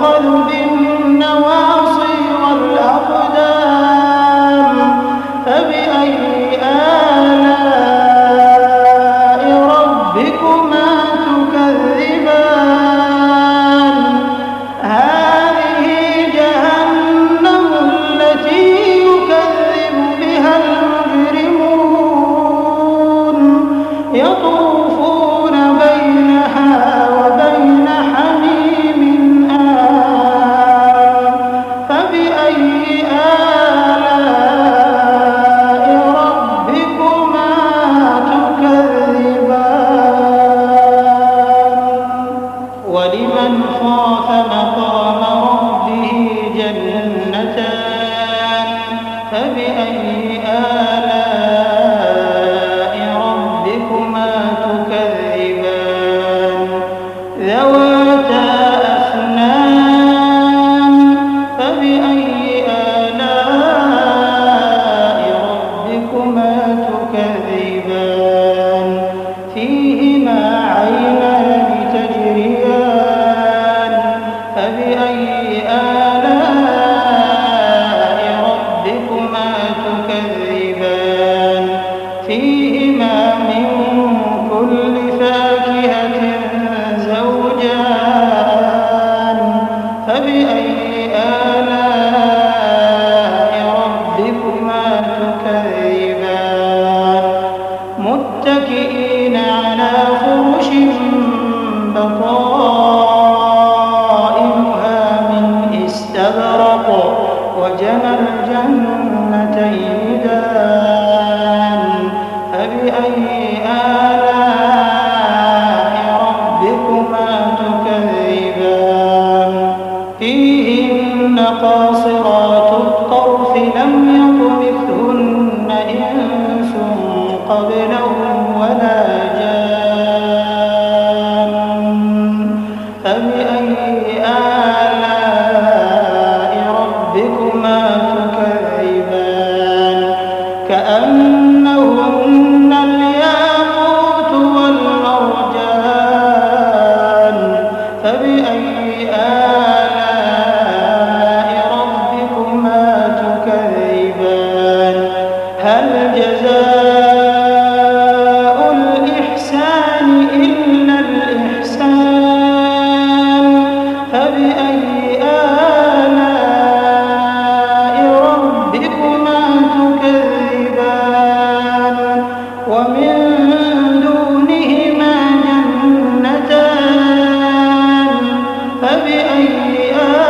خلق وجنى الجنتين دان. فبأي وكنتم أزواجا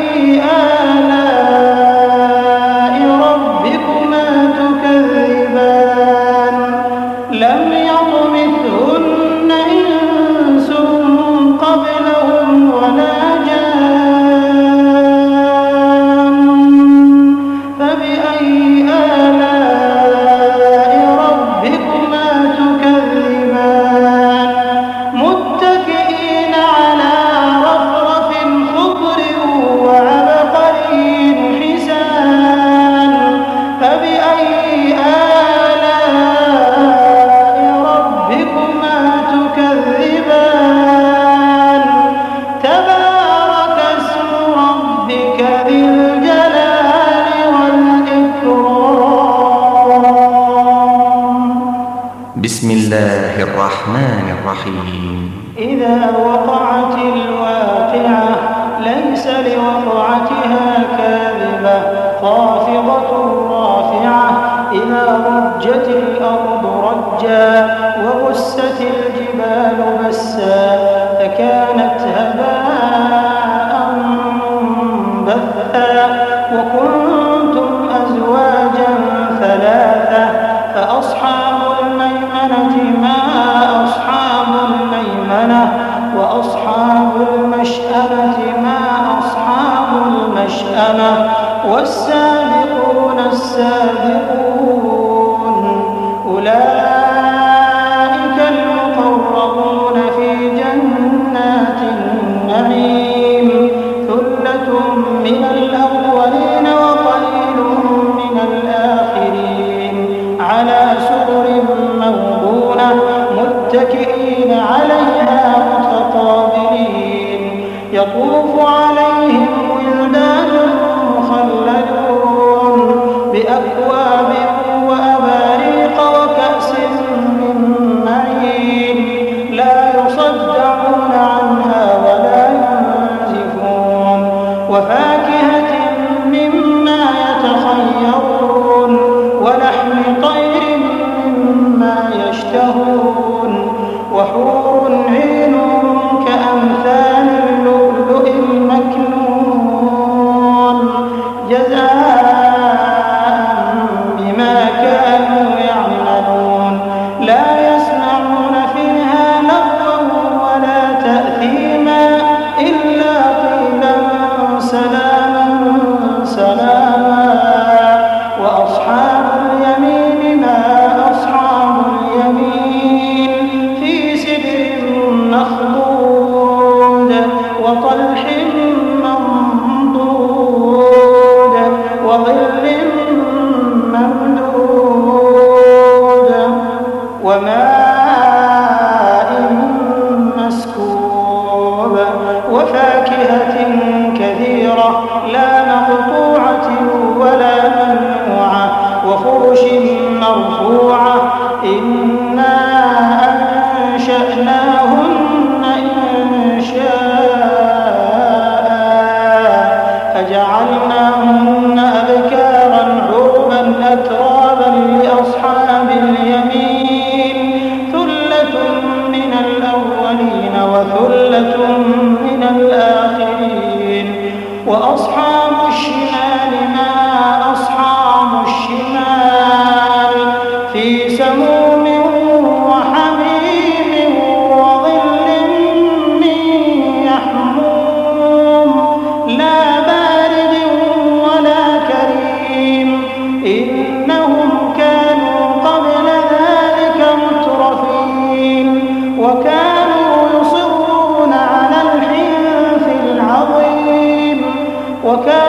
ثلاثة وكانوا